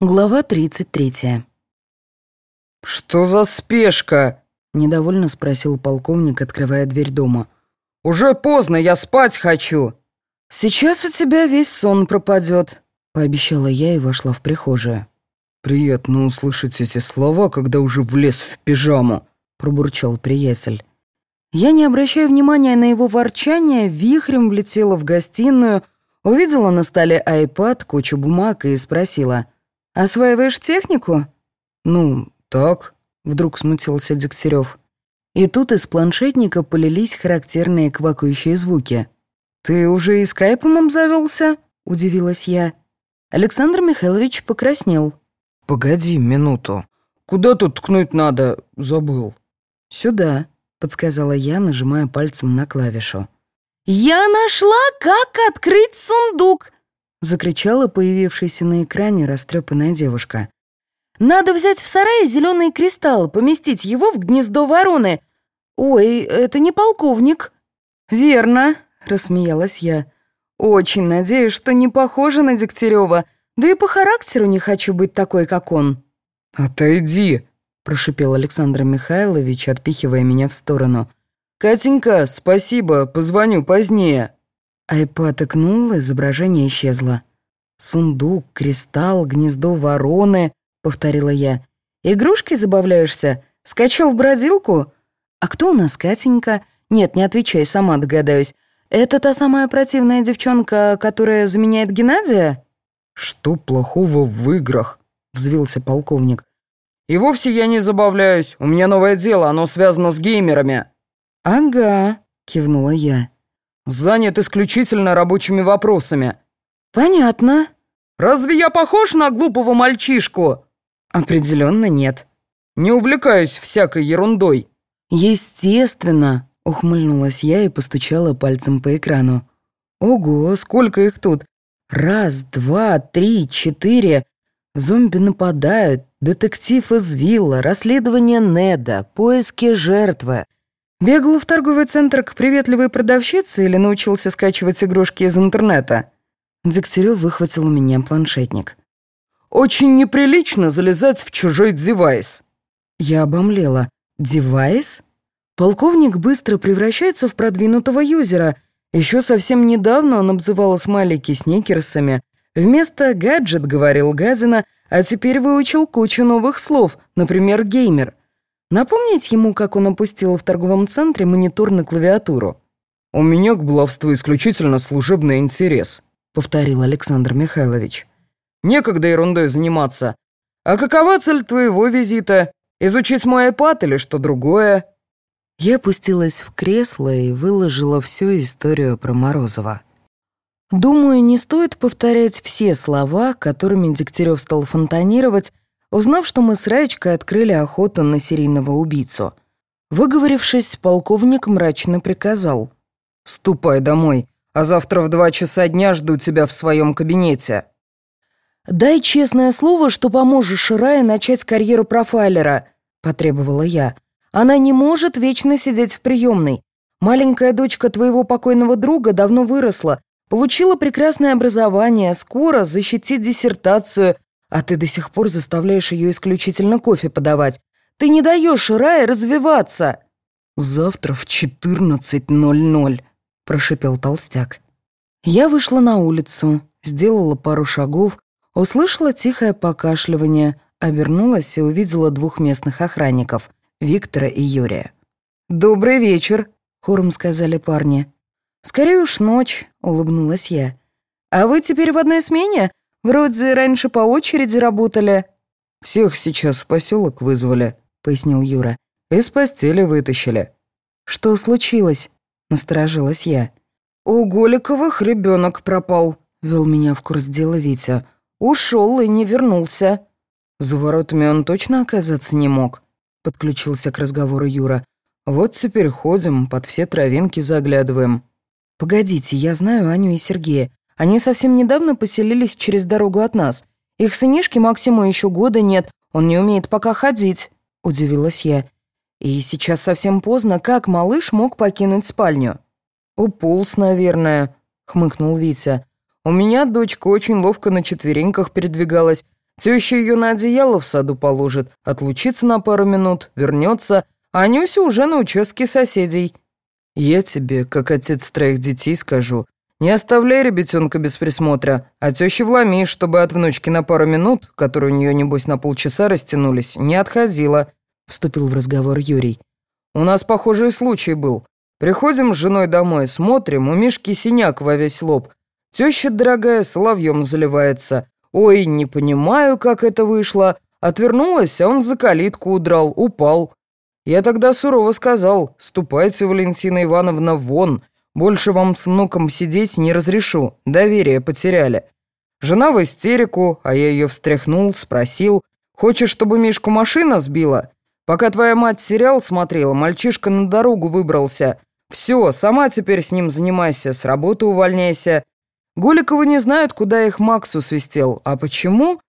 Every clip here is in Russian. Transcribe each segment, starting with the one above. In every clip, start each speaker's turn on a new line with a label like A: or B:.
A: Глава 33.
B: «Что за спешка?»
A: — недовольно спросил полковник, открывая дверь дома.
B: «Уже поздно, я спать хочу!»
A: «Сейчас у тебя весь сон пропадет», — пообещала я и вошла в прихожую.
B: «Приятно услышать эти слова, когда уже влез в пижаму», — пробурчал приятель.
A: Я, не обращая внимания на его ворчание, вихрем влетела в гостиную, увидела на столе айпад, кучу бумаг и спросила — «Осваиваешь технику?»
B: «Ну, так», — вдруг смутился Дегтярев.
A: И тут из планшетника полились характерные квакающие звуки.
B: «Ты уже и скайпом обзавелся?»
A: — удивилась я. Александр Михайлович покраснел.
B: «Погоди минуту. Куда тут ткнуть надо? Забыл».
A: «Сюда», — подсказала я, нажимая пальцем на клавишу.
C: «Я нашла, как открыть сундук!»
A: — закричала появившаяся на экране растрепанная девушка.
C: «Надо взять в сарае зеленый кристалл, поместить его в гнездо вороны. Ой, это не полковник».
A: «Верно», — рассмеялась я. «Очень надеюсь, что не похожа на Дегтярева, да и по характеру не хочу быть такой, как он».
B: «Отойди», — прошипел Александр Михайлович, отпихивая меня в сторону. «Катенька, спасибо, позвоню позднее».
A: Айпад икнул, изображение исчезло. «Сундук, кристалл, гнездо вороны», — повторила я. «Игрушкой забавляешься? Скачал в бродилку? А кто у нас Катенька? Нет, не отвечай, сама догадаюсь. Это та самая противная девчонка, которая заменяет Геннадия?»
B: «Что плохого в играх?» — взвился полковник. «И вовсе я не забавляюсь. У меня новое дело, оно связано с геймерами».
A: «Ага», — кивнула я
B: занят исключительно рабочими вопросами».
A: «Понятно».
B: «Разве я похож на глупого мальчишку?»
A: «Определенно нет».
B: «Не увлекаюсь всякой ерундой».
A: «Естественно», — ухмыльнулась я и постучала пальцем по экрану. «Ого, сколько их тут! Раз, два, три, четыре. Зомби нападают, детектив из вилла, расследование Неда, поиски жертвы». Бегал в торговый центр к приветливой продавщице или научился скачивать игрушки из интернета? Дегтярев выхватил у меня планшетник.
B: «Очень неприлично залезать в чужой девайс».
A: Я обомлела. «Девайс?» Полковник быстро превращается в продвинутого юзера. Еще совсем недавно он обзывал смайлики сникерсами. Вместо «гаджет» говорил гадина, а теперь выучил кучу новых слов, например, «геймер». Напомнить ему, как он опустил в торговом центре монитор на клавиатуру?
B: «У меня к баловству исключительно служебный интерес», — повторил Александр Михайлович. «Некогда ерундой заниматься. А какова цель твоего визита? Изучить мой iPad или что другое?»
A: Я опустилась в кресло и выложила всю историю про Морозова. Думаю, не стоит повторять все слова, которыми Дегтярев стал фонтанировать, узнав, что мы с Раечкой открыли охоту на серийного убийцу. Выговорившись, полковник мрачно приказал.
B: «Ступай домой, а завтра в два часа дня жду тебя в своем кабинете».
A: «Дай честное слово, что поможешь Рае начать карьеру профайлера», — потребовала я. «Она не может вечно сидеть в приемной. Маленькая дочка твоего покойного друга давно выросла, получила прекрасное образование, скоро защитит диссертацию, а ты до сих пор заставляешь ее исключительно кофе подавать. Ты не даешь Рае развиваться!»
B: «Завтра в 14.00», — прошипел толстяк.
A: Я вышла на улицу, сделала пару шагов, услышала тихое покашливание, обернулась и увидела двух местных охранников — Виктора и Юрия. «Добрый вечер», — хором сказали парни. «Скорее уж ночь», — улыбнулась я. «А вы теперь в одной смене? Вроде раньше по очереди работали».
B: «Всех сейчас в поселок вызвали», — пояснил Юра. «Из постели вытащили».
A: «Что случилось?» — насторожилась я.
B: «У Голиковых ребенок пропал», —
A: вел меня в курс дела Витя. «Ушел и не вернулся».
B: «За воротами он точно оказаться не мог», — подключился к разговору Юра. «Вот теперь ходим, под все травинки заглядываем».
A: «Погодите, я знаю Аню и Сергея. Они совсем недавно поселились через дорогу от нас. Их сынишке Максиму еще года нет, он не умеет пока ходить», — удивилась я. «И сейчас совсем поздно, как малыш мог покинуть спальню?»
B: «Уполз, наверное», — хмыкнул Витя. «У меня дочка очень ловко на четвереньках передвигалась. Теща ее на одеяло в саду положит, отлучится на пару минут, вернется, а Нюся уже на участке соседей. Я тебе, как отец троих детей, скажу, не оставляй ребятенка без присмотра, а тещи вломи, чтобы от внучки на пару минут, которые у нее, небось, на полчаса растянулись, не отходила», — вступил в разговор Юрий. «У нас похожий случай был. Приходим с женой домой, смотрим, у Мишки синяк во весь лоб. Теща дорогая соловьем заливается. Ой, не понимаю, как это вышло. Отвернулась, а он за калитку удрал, упал. Я тогда сурово сказал, ступайте, Валентина Ивановна, вон, больше вам с внуком сидеть не разрешу, доверие потеряли. Жена в истерику, а я ее встряхнул, спросил, хочешь, чтобы Мишку машина сбила? Пока твоя мать сериал смотрела, мальчишка на дорогу выбрался. Все, сама теперь с ним занимайся, с работы увольняйся. Голиковы не знают, куда их Максу свистел. А почему?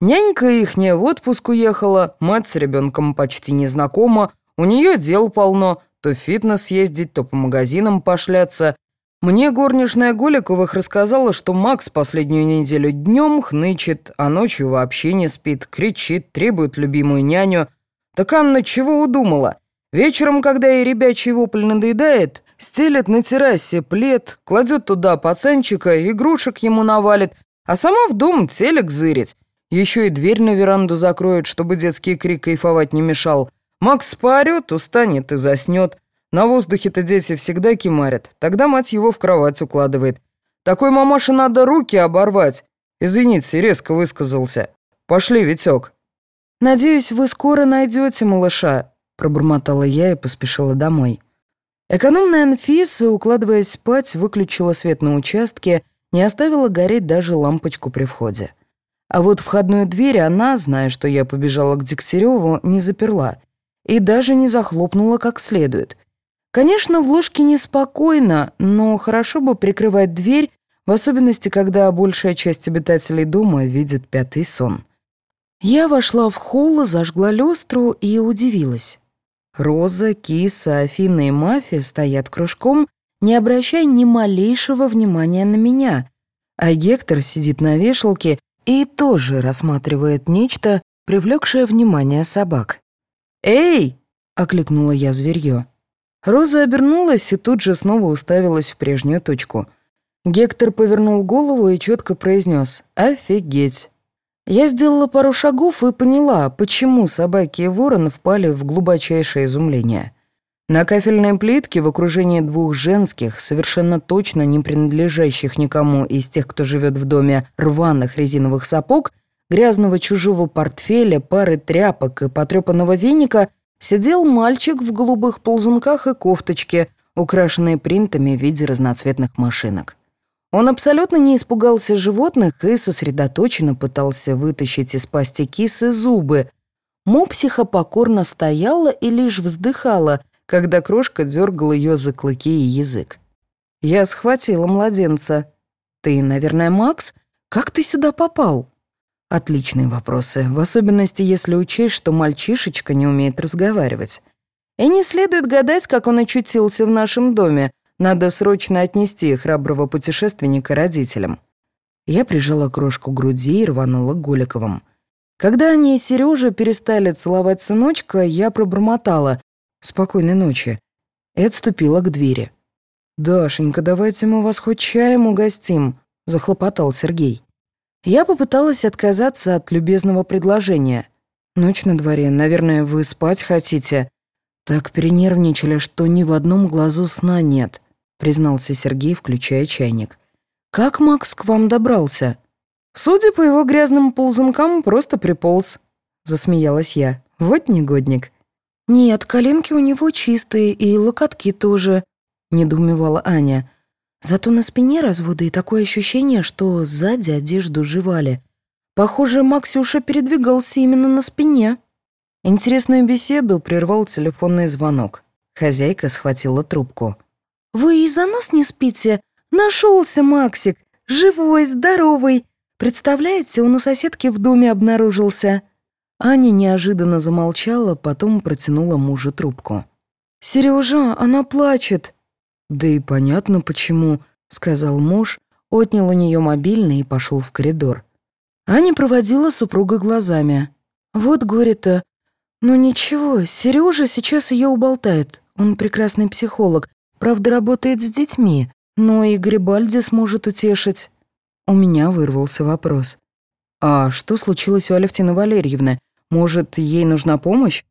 B: Нянька ихняя в отпуск уехала, мать с ребенком почти не знакома, у нее дел полно, то в фитнес ездить, то по магазинам пошляться. Мне горничная Голиковых рассказала, что Макс последнюю неделю днем хнычет, а ночью вообще не спит, кричит, требует любимую няню. Так Анна чего удумала? Вечером, когда ей ребячий вопль надоедает, стелет на террасе плед, кладет туда пацанчика, игрушек ему навалит, а сама в дом телек зырить. Еще и дверь на веранду закроет, чтобы детский крик кайфовать не мешал. Макс поорет, устанет и заснет. На воздухе-то дети всегда кимарят. Тогда мать его в кровать укладывает. Такой мамаше надо руки оборвать. Извините, резко высказался. Пошли, Витек.
A: «Надеюсь, вы скоро найдете малыша», — пробормотала я и поспешила домой. Экономная Анфиса, укладываясь спать, выключила свет на участке, не оставила гореть даже лампочку при входе. А вот входную дверь она, зная, что я побежала к Дегтяреву, не заперла и даже не захлопнула как следует. Конечно, в ложке неспокойно, но хорошо бы прикрывать дверь, в особенности, когда большая часть обитателей дома видит пятый сон. Я вошла в холл, зажгла люстру и удивилась. Роза, Киса, Афина и Мафия стоят кружком, не обращая ни малейшего внимания на меня, а Гектор сидит на вешалке и тоже рассматривает нечто, привлекшее внимание собак. «Эй!» — окликнула я зверье. Роза обернулась и тут же снова уставилась в прежнюю точку. Гектор повернул голову и четко произнес «Офигеть!». Я сделала пару шагов и поняла, почему собаки и ворон впали в глубочайшее изумление. На кафельной плитке в окружении двух женских, совершенно точно не принадлежащих никому из тех, кто живет в доме, рваных резиновых сапог — грязного чужого портфеля, пары тряпок и потрепанного веника сидел мальчик в голубых ползунках и кофточке, украшенной принтами в виде разноцветных машинок. Он абсолютно не испугался животных и сосредоточенно пытался вытащить из пасти кисы зубы. Мопсиха покорно стояла и лишь вздыхала, когда крошка дергала ее за клыки и язык. Я схватила младенца. «Ты, наверное, Макс? Как ты сюда попал?» Отличные вопросы, в особенности если учесть, что мальчишечка не умеет разговаривать. И не следует гадать, как он очутился в нашем доме. Надо срочно отнести храброго путешественника родителям. Я прижала крошку к груди и рванула к Голиковым. Когда они и Сережа перестали целовать сыночка, я пробормотала «Спокойной ночи» и отступила к двери. «Дашенька, давайте мы вас хоть чаем угостим», — захлопотал Сергей. Я попыталась отказаться от любезного предложения. Ночь на дворе, наверное, вы спать хотите. Так перенервничали, что ни в одном глазу сна нет, признался Сергей, включая чайник. Как Макс к вам добрался? Судя по его грязным ползункам, просто приполз, засмеялась я. Вот негодник. Нет, коленки у него чистые и локотки тоже, недоумевала Аня. Зато на спине разводы и такое ощущение, что сзади одежду жевали. Похоже, Максюша передвигался именно на спине. Интересную беседу прервал телефонный звонок. Хозяйка схватила трубку. «Вы из-за нас не спите? Нашелся Максик! Живой, здоровый! Представляете, он у соседки в доме обнаружился!» Аня неожиданно замолчала, потом протянула мужу трубку. «Сережа, она плачет!» «Да и понятно, почему», — сказал муж, отнял у нее мобильный и пошел в коридор. Аня проводила супруга глазами. «Вот горе-то. Ну ничего, Сережа сейчас ее уболтает. Он прекрасный психолог, правда, работает с детьми, но и Грибальди сможет утешить». У меня вырвался вопрос. «А что случилось у Алевтины Валерьевны? Может, ей нужна помощь?»